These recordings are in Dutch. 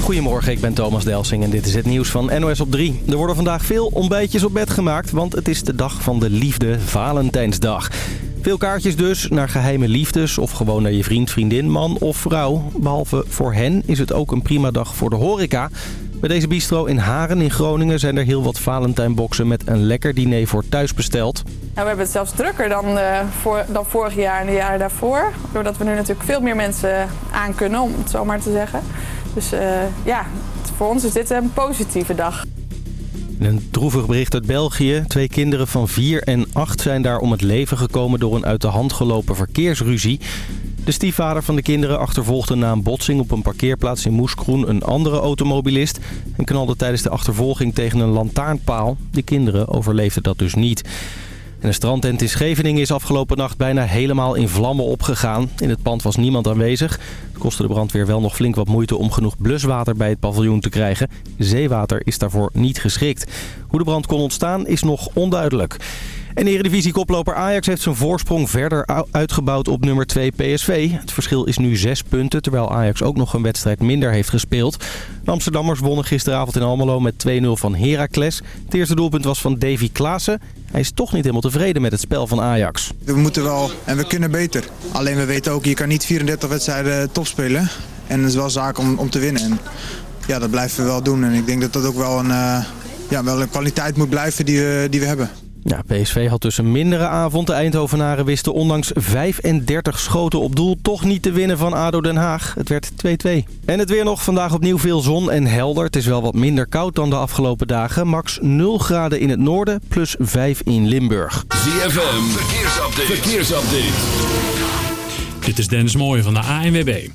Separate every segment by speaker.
Speaker 1: Goedemorgen, ik ben Thomas Delsing en dit is het nieuws van NOS op 3. Er worden vandaag veel ontbijtjes op bed gemaakt, want het is de dag van de liefde, Valentijnsdag. Veel kaartjes dus naar geheime liefdes of gewoon naar je vriend, vriendin, man of vrouw. Behalve voor hen is het ook een prima dag voor de horeca. Bij deze bistro in Haren in Groningen zijn er heel wat Valentijnboxen met een lekker diner voor thuis besteld.
Speaker 2: Nou, we hebben het zelfs drukker dan, uh, voor, dan vorig jaar en de jaren daarvoor. Doordat we nu natuurlijk veel meer mensen aan kunnen, om het zo maar te zeggen. Dus uh, ja, voor ons is dit een positieve dag.
Speaker 1: Een droevig bericht uit België. Twee kinderen van 4 en 8 zijn daar om het leven gekomen door een uit de hand gelopen verkeersruzie. De stiefvader van de kinderen achtervolgde na een botsing op een parkeerplaats in Moeskroen een andere automobilist... en knalde tijdens de achtervolging tegen een lantaarnpaal. De kinderen overleefden dat dus niet. En een strandtent in Scheveningen is afgelopen nacht bijna helemaal in vlammen opgegaan. In het pand was niemand aanwezig. Het kostte de brandweer wel nog flink wat moeite om genoeg bluswater bij het paviljoen te krijgen. Zeewater is daarvoor niet geschikt. Hoe de brand kon ontstaan is nog onduidelijk. En Eredivisie-koploper Ajax heeft zijn voorsprong verder uitgebouwd op nummer 2 PSV. Het verschil is nu 6 punten, terwijl Ajax ook nog een wedstrijd minder heeft gespeeld. De Amsterdammers wonnen gisteravond in Almelo met 2-0 van Heracles. Het eerste doelpunt was van Davy Klaassen. Hij is toch niet helemaal tevreden met het spel van Ajax.
Speaker 3: We moeten wel en we kunnen beter. Alleen we weten ook, je kan niet 34 wedstrijden top spelen. En het is wel zaak om, om te winnen. En ja, dat blijven we wel doen. En ik denk dat dat ook wel een, uh, ja, wel een kwaliteit moet blijven die we, die we hebben.
Speaker 1: Ja, PSV had dus een mindere avond. De Eindhovenaren wisten ondanks 35 schoten op doel toch niet te winnen van ADO Den Haag. Het werd 2-2. En het weer nog. Vandaag opnieuw veel zon en helder. Het is wel wat minder koud dan de afgelopen dagen. Max 0 graden in het noorden, plus 5 in Limburg.
Speaker 4: ZFM, verkeersupdate. verkeersupdate.
Speaker 5: Dit is Dennis Mooij van de ANWB.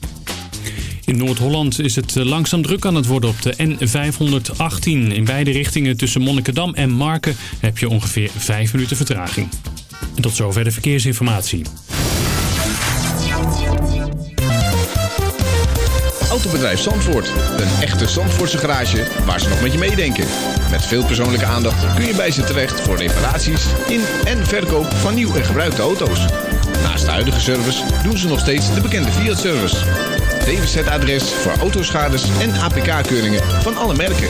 Speaker 5: In Noord-Holland is het eh, langzaam druk aan het worden op de N518. In beide richtingen tussen Monnikendam en Marken heb je ongeveer 5 minuten vertraging. En tot zover de verkeersinformatie.
Speaker 6: Autobedrijf Zandvoort. Een echte Zandvoortse garage waar ze nog met je meedenken. Met veel persoonlijke aandacht kun je bij ze terecht voor reparaties in en verkoop van nieuw en gebruikte auto's. Naast de huidige service doen ze nog steeds de bekende Fiat-service. DWZ-adres voor autoschades en APK-keuringen van alle merken.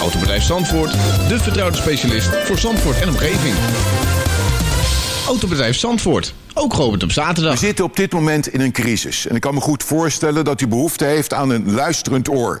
Speaker 6: Autobedrijf Zandvoort, de vertrouwde specialist voor Zandvoort en omgeving. Autobedrijf Zandvoort, ook geopend op zaterdag.
Speaker 7: We zitten op dit moment in een crisis. En ik kan me goed voorstellen dat u behoefte heeft aan een luisterend oor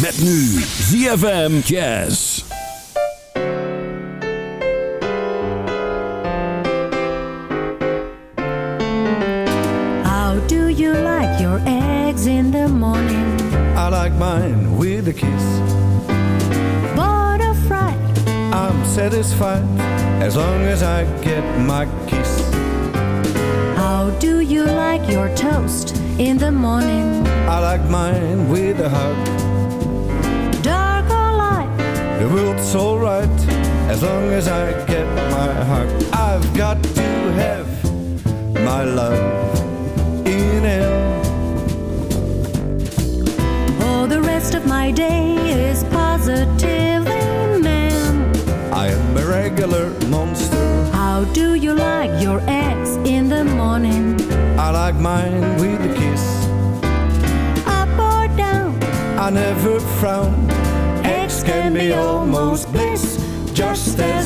Speaker 4: Met nu ZFM Jazz.
Speaker 8: How do you like your eggs in the morning?
Speaker 9: I like mine with a kiss.
Speaker 8: Bored or fried?
Speaker 9: I'm satisfied as long as I get my kiss.
Speaker 8: How do you like your toast in the morning?
Speaker 9: I like mine with a hug. The world's alright as long as I get my heart. I've got to have my love in it.
Speaker 8: Oh, the rest of my day is positively man.
Speaker 9: I am a regular monster.
Speaker 8: How do you like your eggs in the morning?
Speaker 9: I like mine with a kiss.
Speaker 8: Up or down?
Speaker 9: I never frown
Speaker 8: be almost bliss just as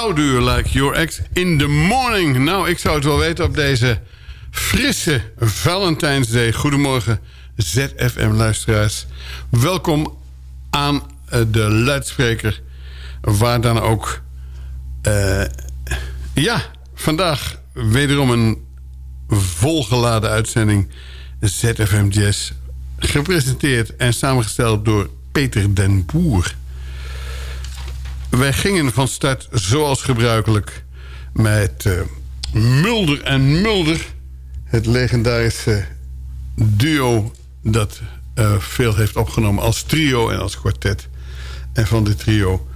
Speaker 10: How do you like your ex in the morning? Nou, ik zou het wel weten op deze frisse Valentijnsday. Goedemorgen, ZFM-luisteraars. Welkom aan eh, de luidspreker, waar dan ook... eh, ja, vandaag wederom een volgeladen uitzending ZFM Jazz. Gepresenteerd en samengesteld door Peter den Boer. Wij gingen van start zoals gebruikelijk met eh, Mulder en Mulder. Het legendarische duo dat eh, veel heeft opgenomen als trio en als kwartet. En van dit trio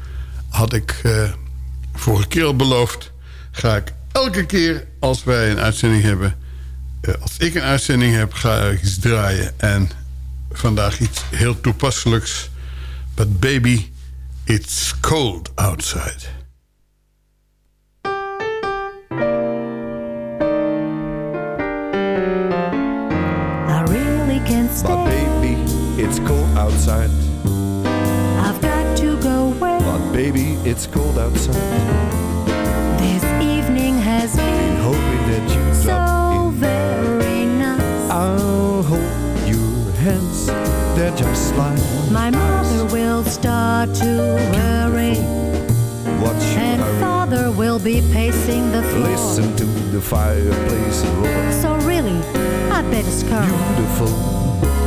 Speaker 10: had ik eh, vorige keer al beloofd... ga ik elke keer als wij een uitzending hebben... als ik een uitzending heb, ga ik iets draaien. En vandaag iets heel toepasselijks. But baby... It's cold outside.
Speaker 8: I really can't stay.
Speaker 9: But baby, it's cold outside.
Speaker 8: I've got to go away.
Speaker 9: But baby, it's cold outside.
Speaker 8: This evening has been
Speaker 9: Hoping that you
Speaker 8: so very nice.
Speaker 9: I'll hold your hands. They're just like
Speaker 8: My will start to worry,
Speaker 9: you
Speaker 8: and
Speaker 9: hurry.
Speaker 8: father will be pacing the floor.
Speaker 9: Listen to the fireplace roar.
Speaker 8: So really, I'd better scurry.
Speaker 9: Beautiful,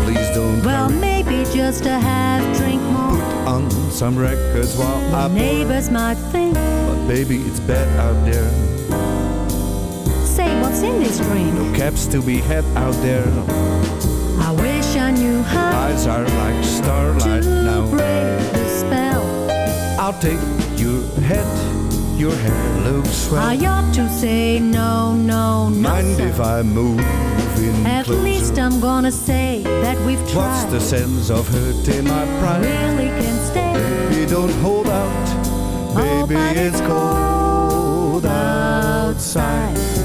Speaker 9: please don't
Speaker 8: Well,
Speaker 9: hurry.
Speaker 8: maybe just a half drink more.
Speaker 9: Put On some records while I
Speaker 8: The
Speaker 9: pour.
Speaker 8: neighbors might think,
Speaker 9: But baby, it's bad out there.
Speaker 8: say what's in this drink.
Speaker 9: No caps to be had out there.
Speaker 8: I wish I knew how
Speaker 9: Eyes are like starlight
Speaker 8: to
Speaker 9: now.
Speaker 8: break the spell.
Speaker 9: I'll take your head. Your hair looks well.
Speaker 8: I ought to say no, no, no.
Speaker 9: Mind
Speaker 8: sir.
Speaker 9: if I move in
Speaker 8: At
Speaker 9: closer?
Speaker 8: least I'm gonna say that we've tried.
Speaker 9: What's the sense of hurting my pride?
Speaker 8: really can't stay.
Speaker 9: Baby, don't hold out.
Speaker 8: Oh,
Speaker 9: Baby,
Speaker 8: but
Speaker 9: it's cold outside.
Speaker 8: I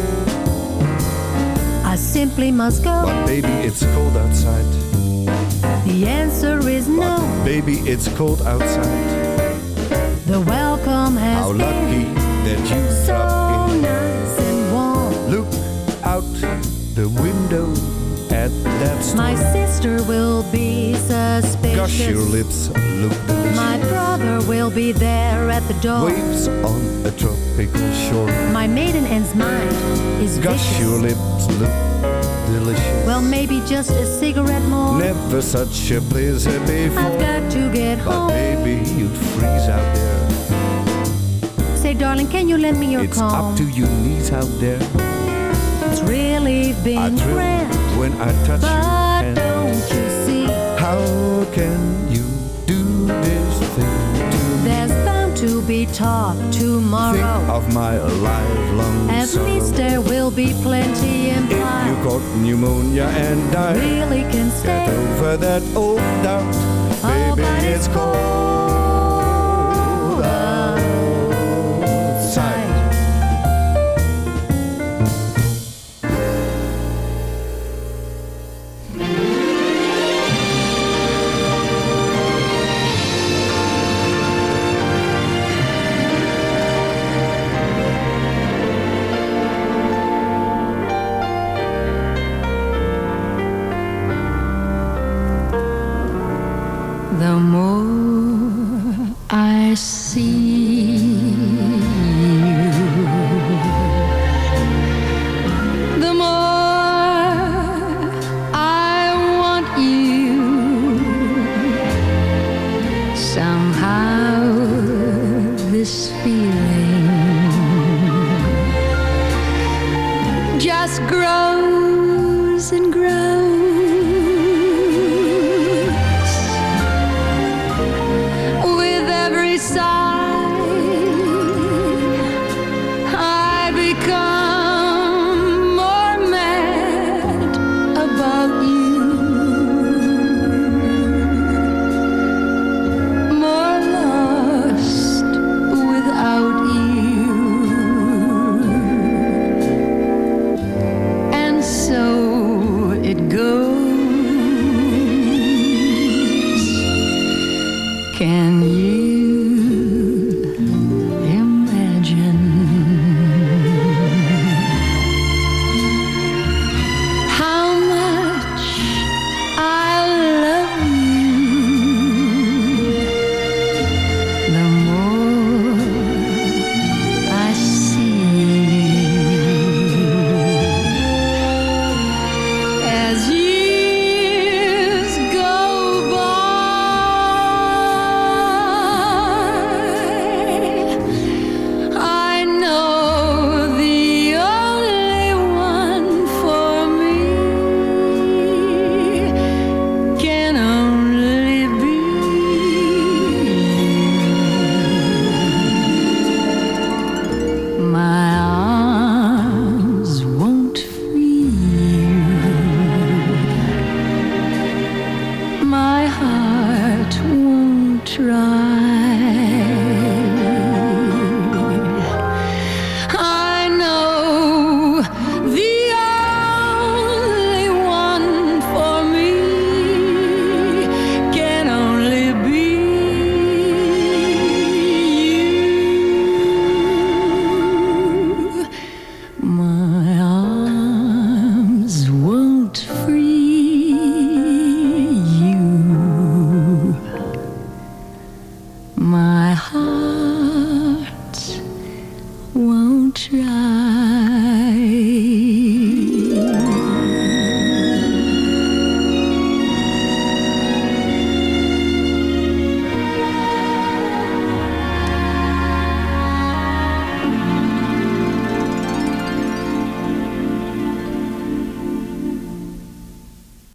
Speaker 8: simply must go.
Speaker 9: But baby, it's cold outside.
Speaker 8: The answer is no.
Speaker 9: Baby, it's cold outside.
Speaker 8: The welcome has
Speaker 9: How
Speaker 8: been
Speaker 9: lucky that you
Speaker 8: so
Speaker 9: dropped in.
Speaker 8: nice and warm.
Speaker 9: Look out the window at that storm.
Speaker 8: My sister will be suspicious.
Speaker 9: Gosh, your lips look delicious.
Speaker 8: My brother will be there at the door.
Speaker 9: Waves on a tropical shore.
Speaker 8: My maiden aunt's mind is
Speaker 9: Gosh,
Speaker 8: vicious.
Speaker 9: your lips look delicious.
Speaker 8: Well, maybe just a cigarette more.
Speaker 9: Never such a blizzard before.
Speaker 8: I've got to get
Speaker 9: But
Speaker 8: home.
Speaker 9: baby, you'd freeze out there.
Speaker 8: Say, darling, can you lend me your
Speaker 9: it's
Speaker 8: comb?
Speaker 9: up to your knees out there.
Speaker 8: It's really been grand.
Speaker 9: when I touch
Speaker 8: But
Speaker 9: hand.
Speaker 8: don't you see?
Speaker 9: How can you do this thing to me?
Speaker 8: There's be talk
Speaker 9: Think
Speaker 8: tomorrow.
Speaker 9: of my lifelong
Speaker 8: At
Speaker 9: sorrow.
Speaker 8: least there will be plenty
Speaker 9: If you got pneumonia and die,
Speaker 8: Really can
Speaker 9: get
Speaker 8: stay.
Speaker 9: over that old doubt.
Speaker 8: Oh,
Speaker 9: Baby,
Speaker 8: but
Speaker 9: it's cold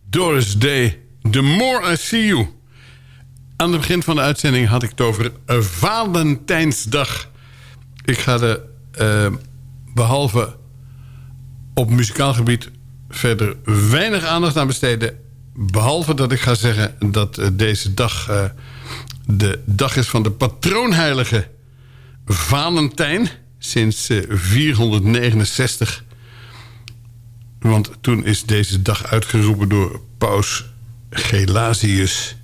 Speaker 10: Doris Day, The More I See You. Aan het begin van de uitzending had ik het over een Valentijnsdag. Ik ga er eh, behalve op muzikaal gebied verder weinig aandacht aan besteden. Behalve dat ik ga zeggen dat eh, deze dag eh, de dag is van de patroonheilige Valentijn. Sinds eh, 469 want toen is deze dag uitgeroepen door paus Gelasius...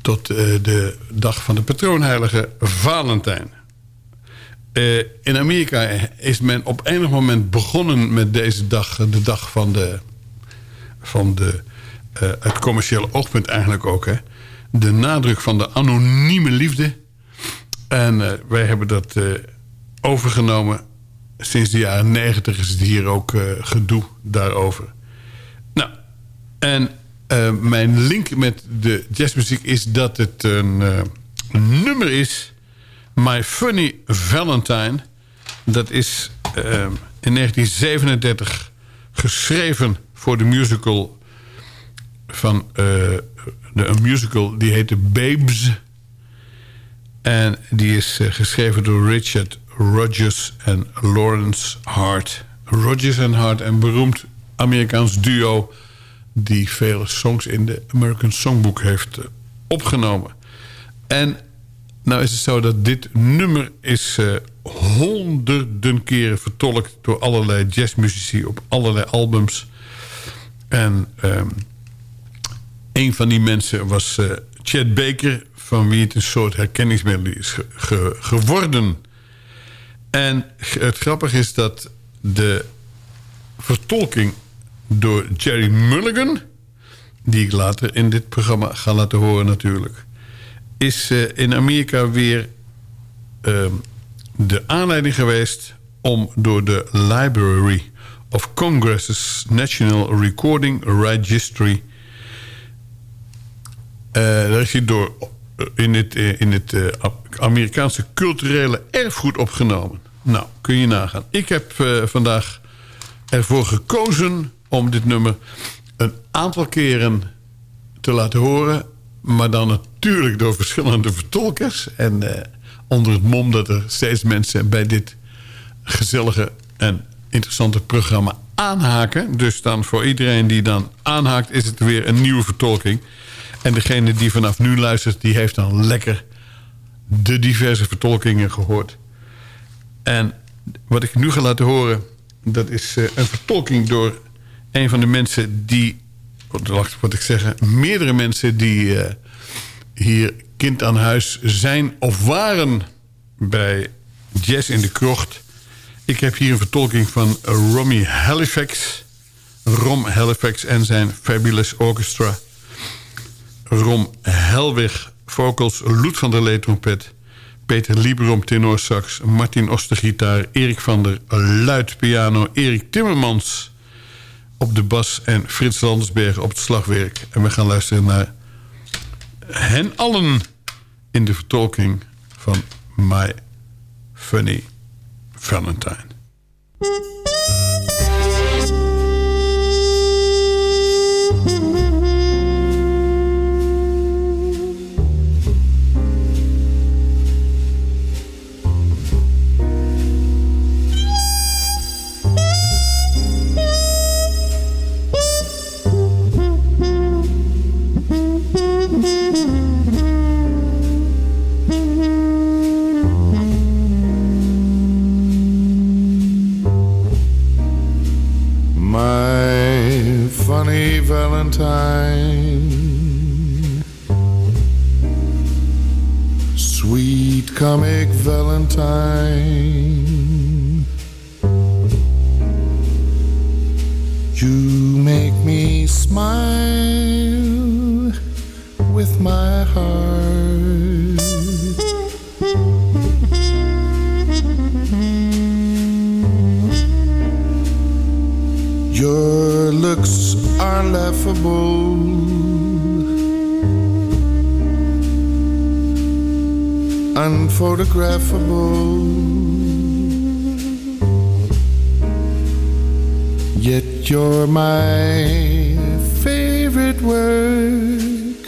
Speaker 10: tot eh, de dag van de patroonheilige Valentijn. Eh, in Amerika is men op enig moment begonnen met deze dag... de dag van de... Van de eh, het commerciële oogpunt eigenlijk ook. Hè? De nadruk van de anonieme liefde. En wij hebben dat overgenomen sinds de jaren negentig is het hier ook eh, gedoe daarover. Nou, en eh, mijn link met de jazzmuziek is dat het een, eh, nummer is... My Funny Valentine. Dat is eh, in 1937 geschreven voor de musical... van de, een musical die heette Babes... En die is geschreven door Richard Rodgers en Lawrence Hart. Rodgers en Hart, een beroemd Amerikaans duo... die vele songs in de American Songbook heeft eh, opgenomen. En nou is het zo dat dit nummer is eh, honderden keren vertolkt... door allerlei jazzmuzici op allerlei albums. En ehm, een van die mensen was eh Chet Baker... van wie het een soort herkenningsmelodie is ge- ge- geworden. En het grappige is dat de vertolking door Jerry Mulligan... die ik later in dit programma ga laten horen natuurlijk... is eh, in Amerika weer ehm, de aanleiding geweest... om door de Library of Congress's National Recording Registry... Eh, daar is hij door in het, eh, in het eh, Amerikaanse culturele erfgoed opgenomen. Nou, kun je nagaan. Ik heb eh, vandaag ervoor gekozen om dit nummer een aantal keren te laten horen. Maar dan natuurlijk door verschillende vertolkers. En eh, onder het mom dat er steeds mensen bij dit gezellige en interessante programma aanhaken. Dus dan voor iedereen die dan aanhaakt is het weer een nieuwe vertolking. En degene die vanaf nu luistert, die heeft dan lekker de diverse vertolkingen gehoord. En wat ik nu ga laten horen, dat is eh, een vertolking door een van de mensen die, wat ik zeggen, meerdere mensen die eh, hier kind aan huis zijn of waren bij Jazz in de Krocht. Ik heb hier een vertolking van Romy Halifax. Rom Halifax en zijn Fabulous Orchestra. Rom Helwig vocals, Loet van der Lee trompet... Peter Lieberom tenorsax, Martin Oster gitaar... Erik van der Luid piano, Erik Timmermans op de bas... en Frits Landersberg op het slagwerk. En we gaan luisteren naar hen allen in de vertolking van My Funny Valentine.
Speaker 11: Valentine, sweet comic Valentine, you make me smile with my heart. Your looks are. Unphotographable. Yet you're my favorite work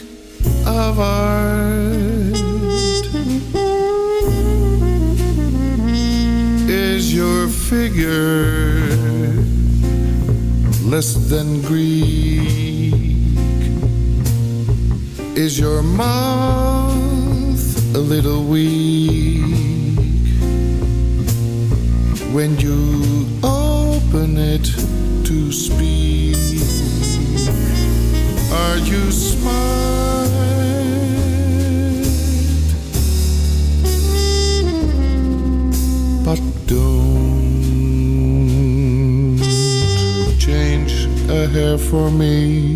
Speaker 11: of art. Is your figure less than Greek? Is your mouth a little weak when you open it to speak? Are you smart? A for me.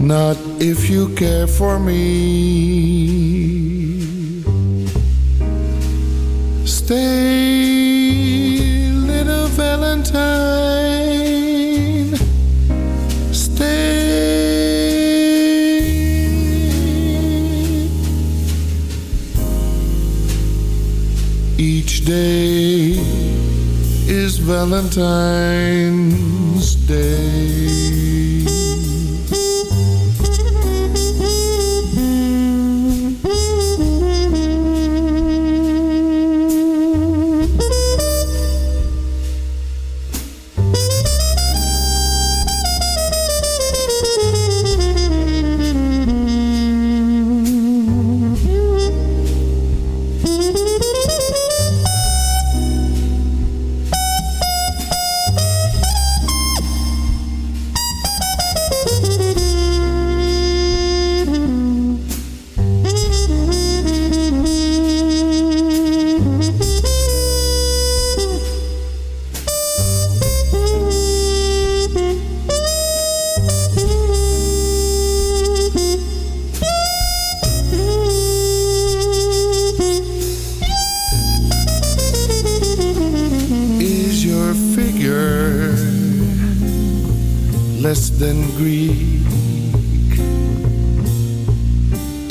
Speaker 11: Not if you care for me. Stay, little Valentine. Stay. Each day is Valentine's Day.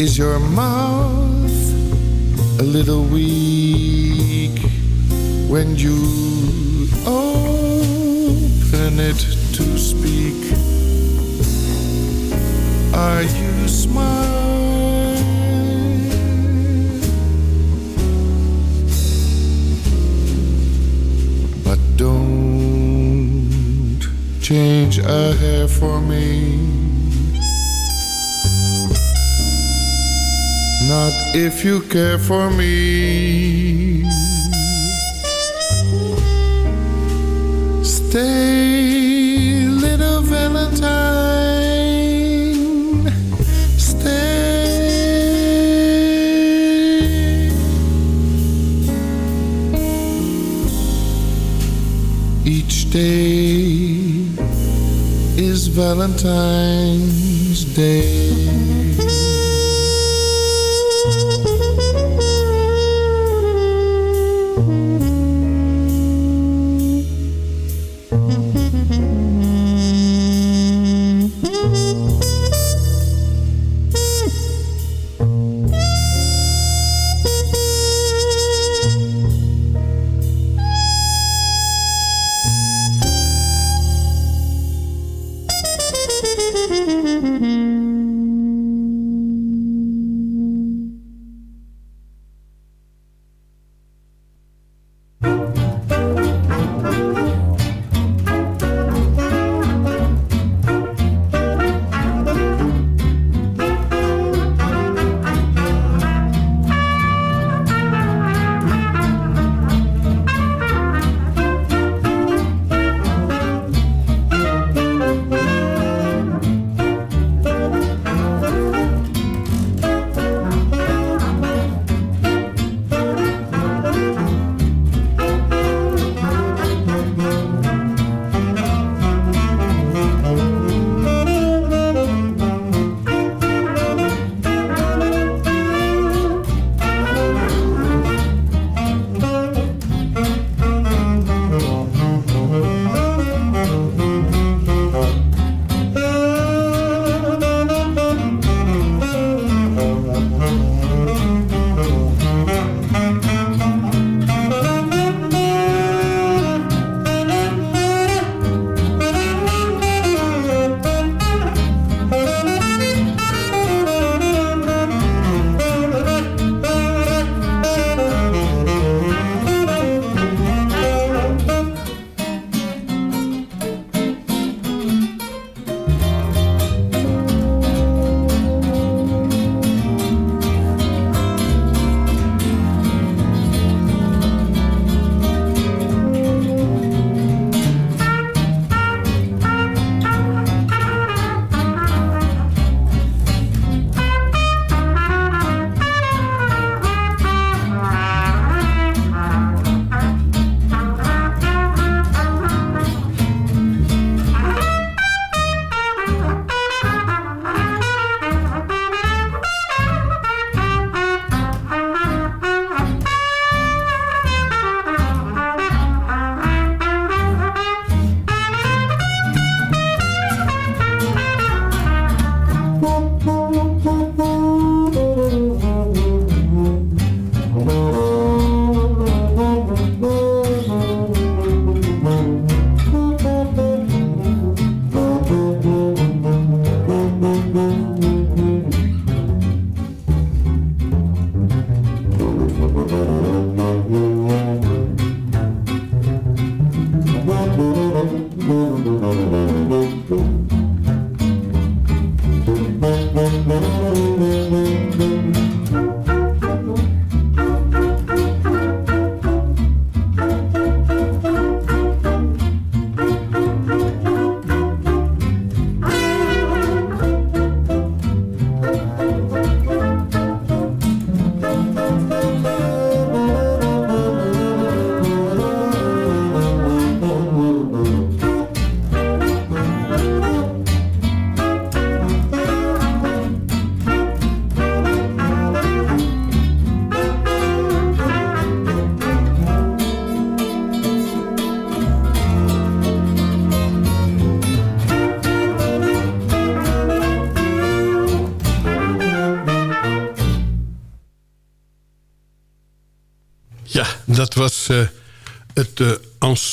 Speaker 11: Is your mouth a little weak when you open it to speak. Are you smile? But don't change a hair for me. Not if you care for me. Stay, little Valentine. Stay. Each day is Valentine's Day.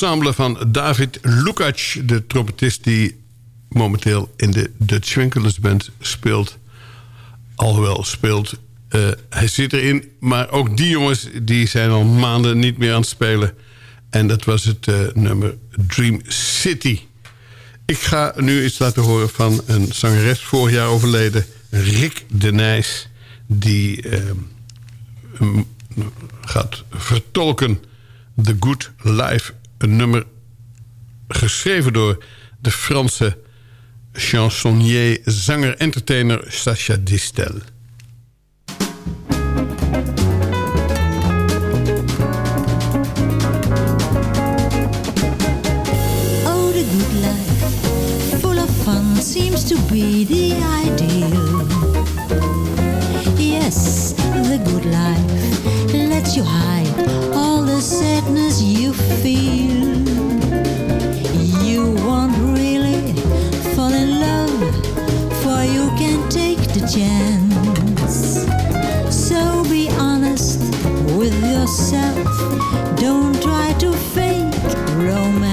Speaker 10: Ensemble van David Lukac, de trompetist... die momenteel in de Dutch Winkelers Band speelt. Alhoewel speelt, eh, hij zit erin. Maar ook die jongens die zijn al maanden niet meer aan het spelen. En dat was het eh, nummer Dream City. Ik ga nu iets laten horen van een zangeres vorig jaar overleden... Rick de Nijs, die eh, gaat vertolken... The Good Life, een nummer geschreven door de Franse chansonnier, zanger, entertainer Sacha Distel.
Speaker 12: Oh, the good life, full of fun, seems to be the ideal. Yes, the good life lets you hide all the sadness you feel. Yourself. Don't try to fake romance.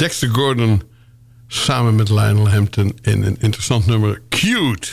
Speaker 10: Dexter Gordon samen met Lionel Hampton in een interessant nummer Cute.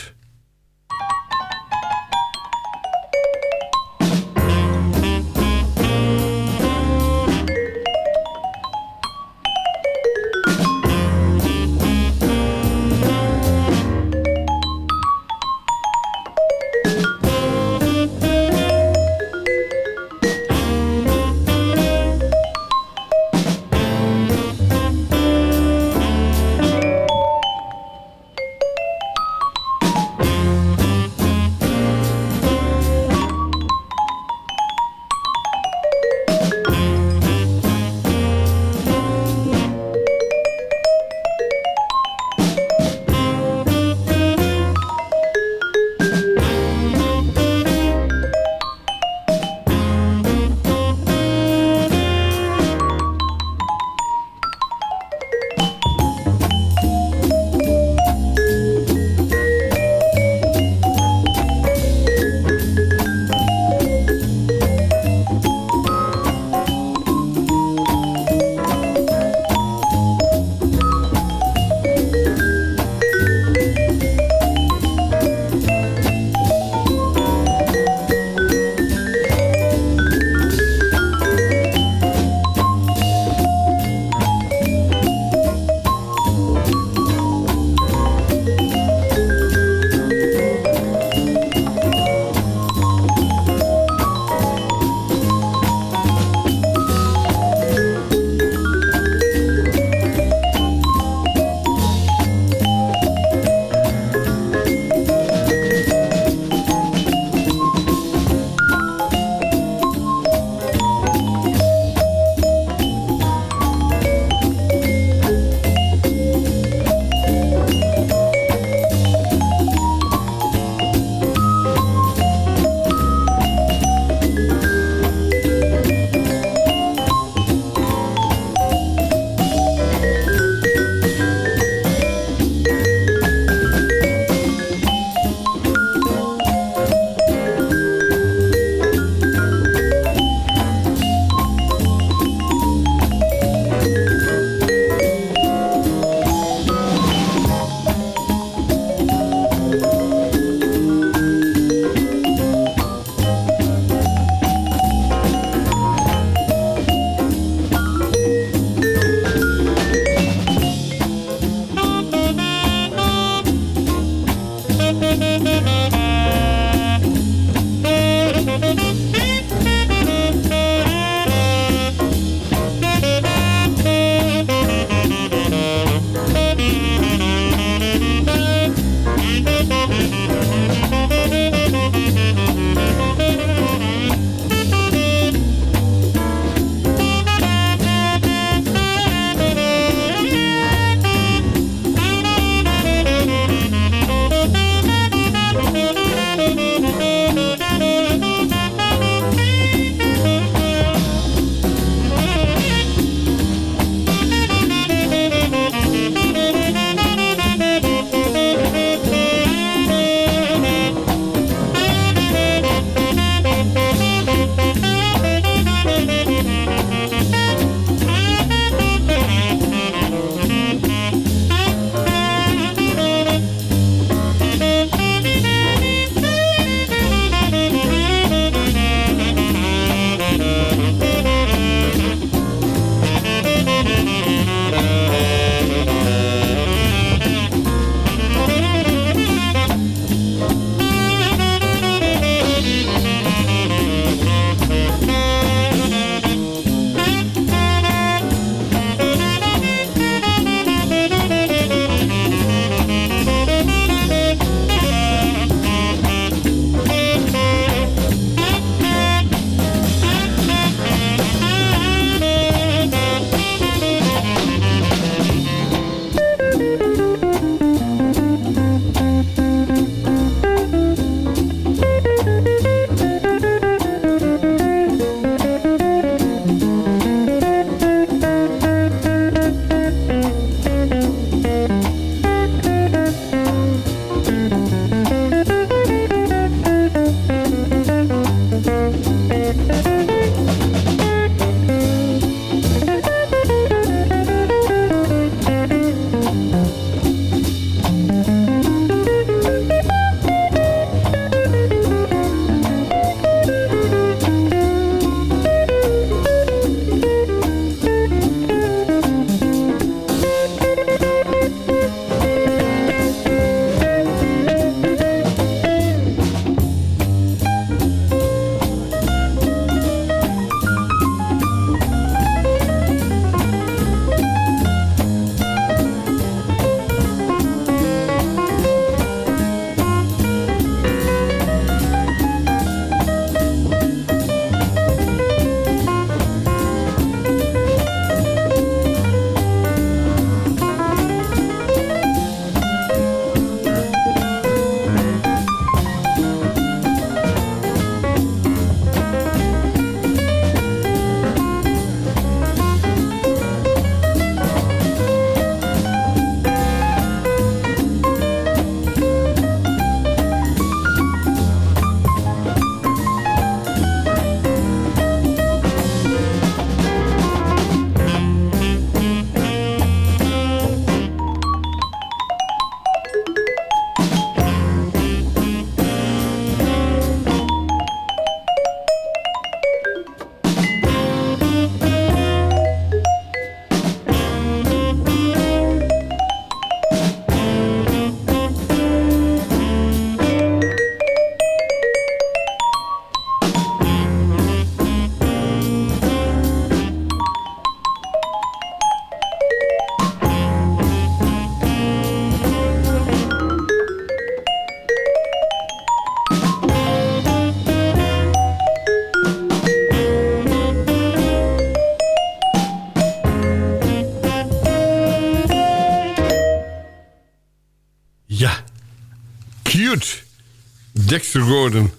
Speaker 10: Dexter Gordon.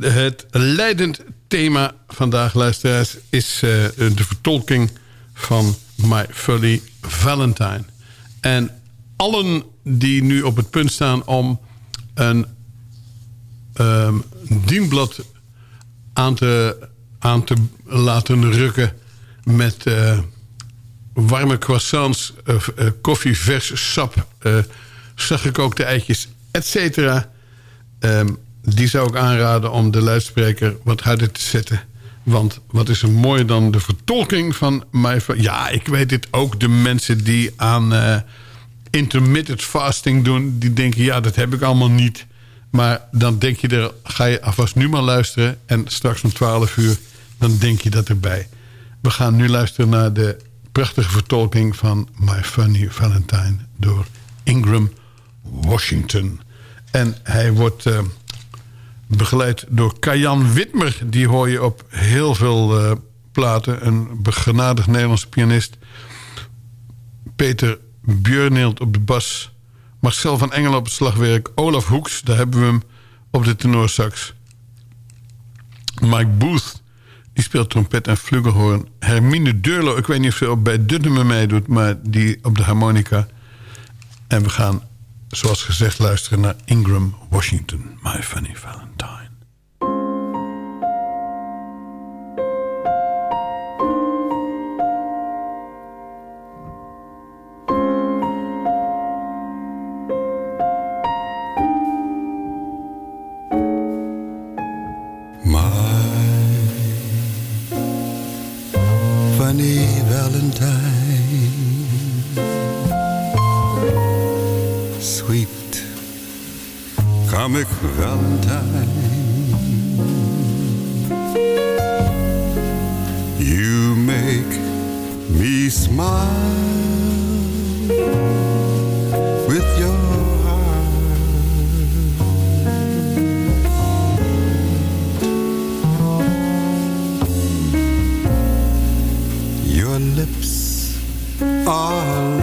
Speaker 10: Het leidend thema vandaag, luisteraars... is eh, de vertolking van My Funny Valentine. En allen die nu op het punt staan om een ehm, dienblad aan te, aan te laten rukken... met eh, warme croissants, uh, uh, koffie, vers sap, zachtgekookte eitjes, et cetera. Um, die zou ik aanraden om de luidspreker wat harder te zetten. Want wat is er mooier dan de vertolking van mij? Ja, ik weet het ook. De mensen die aan intermittent fasting doen... die denken, ja, dat heb ik allemaal niet. Maar dan denk je er, ga je alvast nu maar luisteren... en straks om 12 uur, dan denk je dat erbij. We gaan nu luisteren naar de prachtige vertolking van My Funny Valentine... door Ingram Washington. En hij wordt uh, begeleid door Kajan Witmer. Die hoor je op heel veel uh, platen. Een begenadigd Nederlandse pianist. Peter Björneelt op de bas. Marcel van Engelen op het slagwerk. Olaf Hoeks, daar hebben we hem op de tenorsax. Mike Booth, die speelt trompet en flugelhoorn. Hermine Deurlo, ik weet niet of ze ook bij Duddemen meedoet... maar die op de harmonica. En we gaan, zoals gezegd, luisteren naar Ingram Washington. My Funny Valentine.
Speaker 13: make Valentine. You make me smile. lips are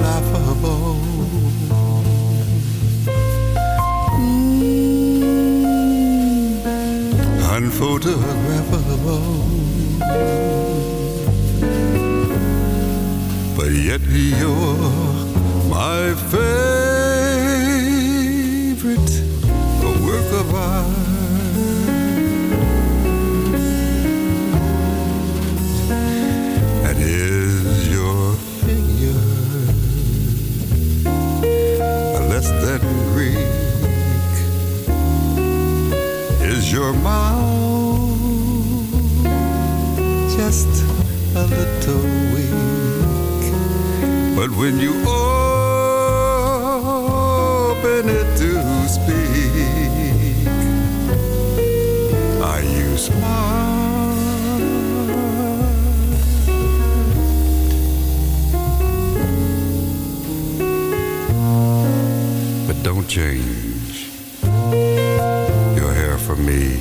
Speaker 13: yet you're my favorite work of art. And is your figure less than Greek? Is your mouth just a little weak? But when you open it to speak, are you smart? But don't change your hair for me.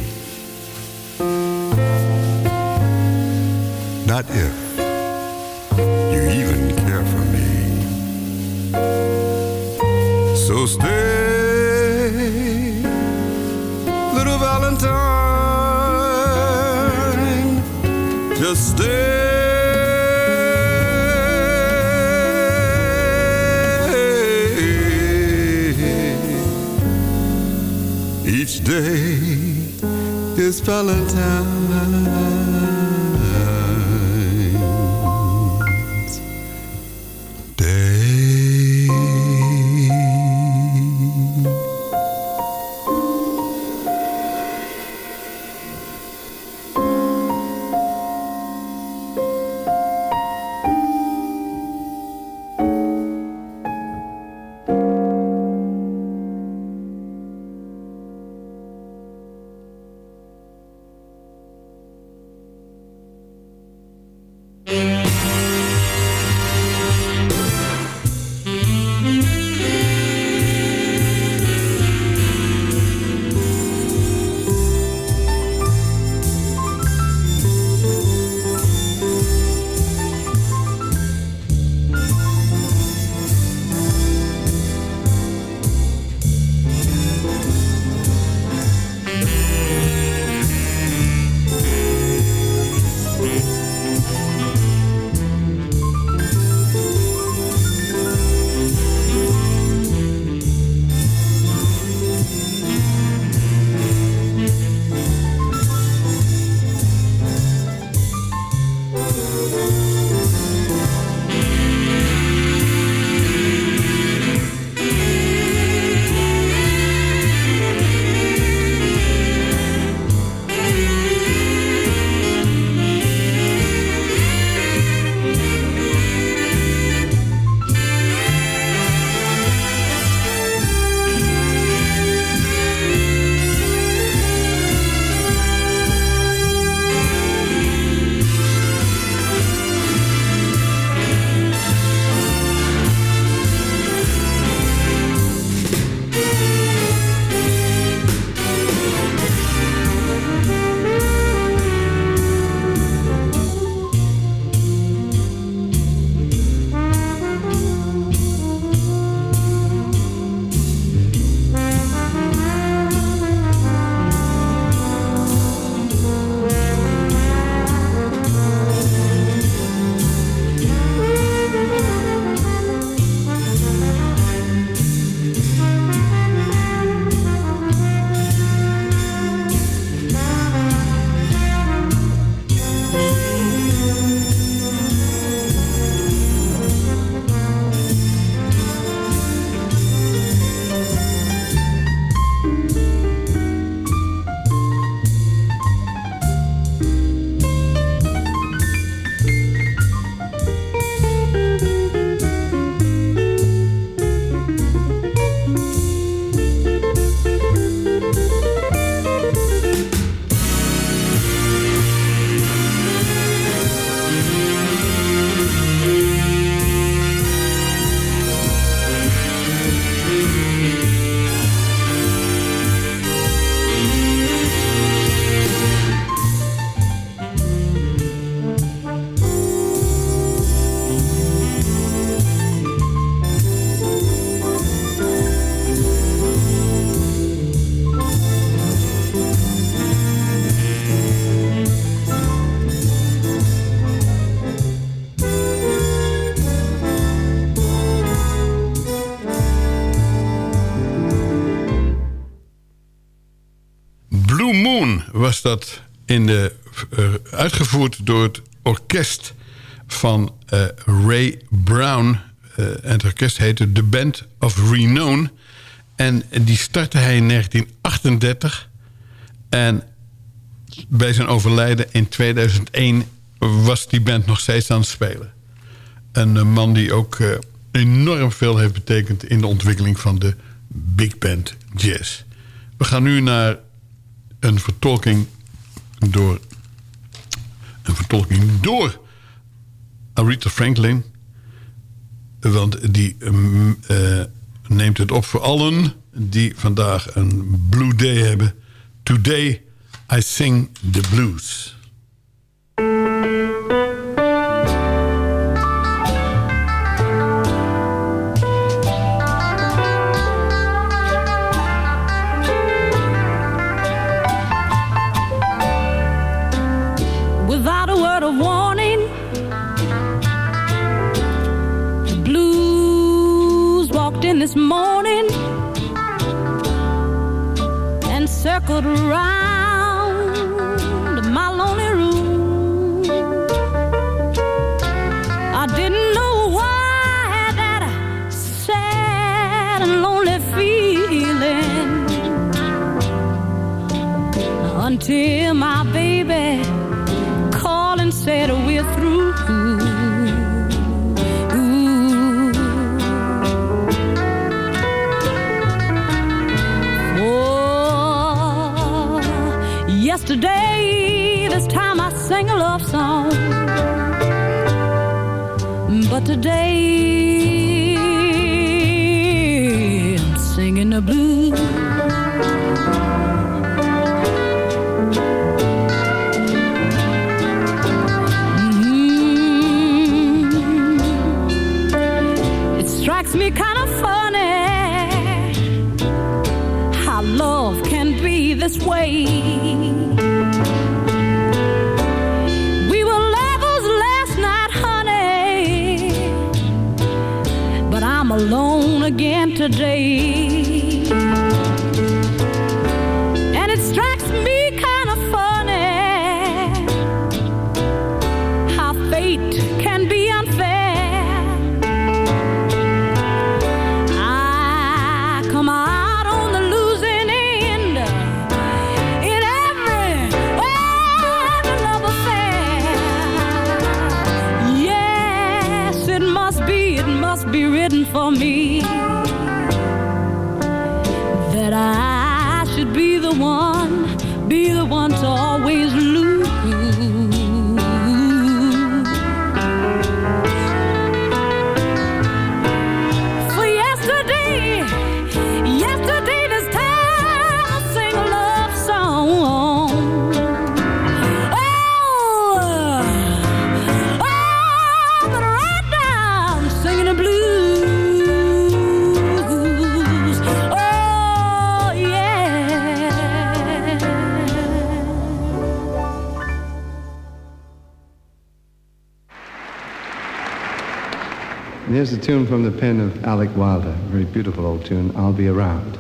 Speaker 13: Not if So stay, little Valentine. Just stay. Each day is Valentine's
Speaker 10: was dat in de, eh, uitgevoerd door het orkest van eh, Ray Brown. Eh, en het orkest heette The Band of Renown. En die startte hij in 1938. En bij zijn overlijden in 2001 was die band nog steeds aan het spelen. Een man die ook enorm veel heeft betekend... in de ontwikkeling van de big band jazz. We gaan nu naar een vertolking door... een vertolking door Aretha Franklin. Want die mm, eh, neemt het op voor allen die vandaag een Blue Day hebben. Today I sing the blues.
Speaker 14: I'm alone again today.
Speaker 15: Here's a tune from the pen of Alec Wilder, a very beautiful old tune, I'll Be Around.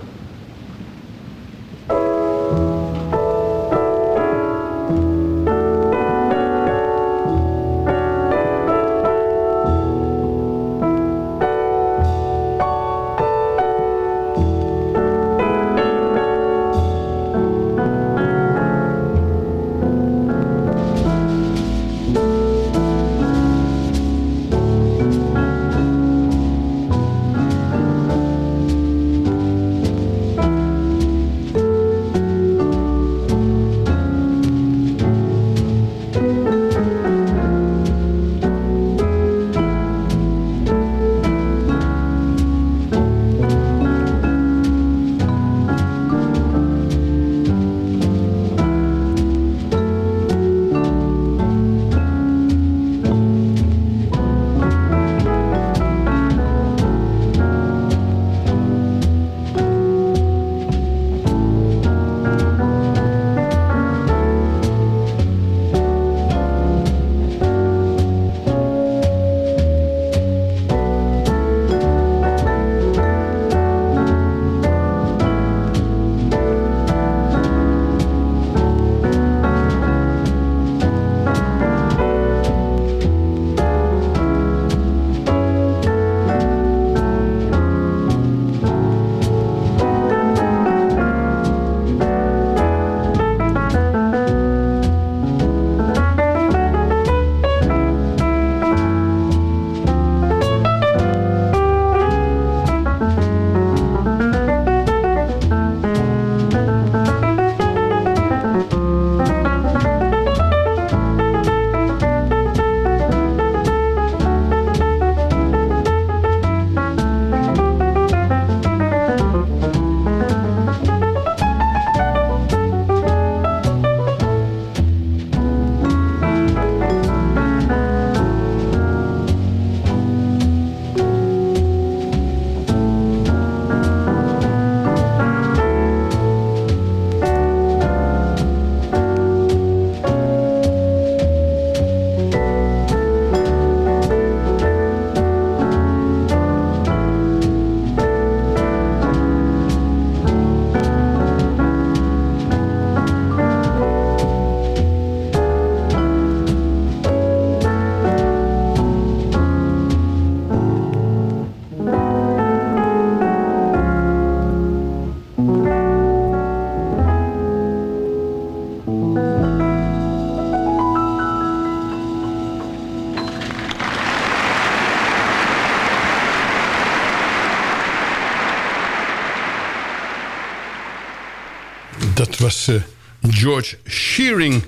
Speaker 10: Eh, George Shearing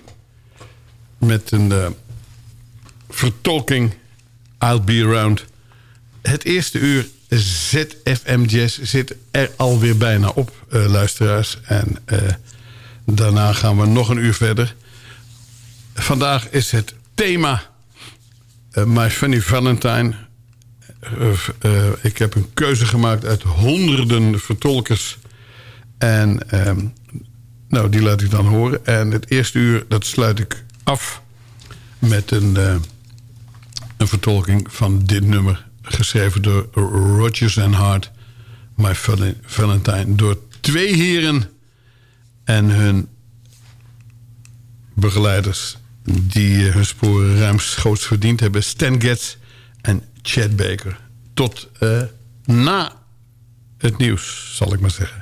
Speaker 10: met een eh, vertolking I'll Be Around. Het eerste uur ZFM Jazz zit er alweer bijna op, eh, luisteraars. En daarna gaan we nog een uur verder. Vandaag is het thema My Funny Valentine. Ik heb een keuze gemaakt uit honderden vertolkers. En ehm, nou, die laat ik dan horen. En het eerste uur, dat sluit ik af met een, eh, een vertolking van dit nummer. Geschreven door Rodgers and Hart. My Val- Valentine. Door twee heren en hun begeleiders... die eh, hun sporen ruimschoots verdiend hebben. Stan Getz en Chad Baker. Tot eh, na het nieuws, zal ik maar zeggen.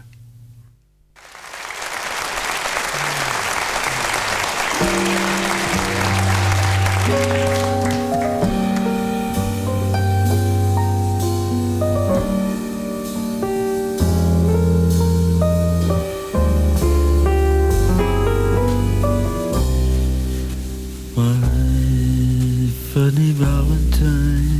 Speaker 16: Funny Valentine.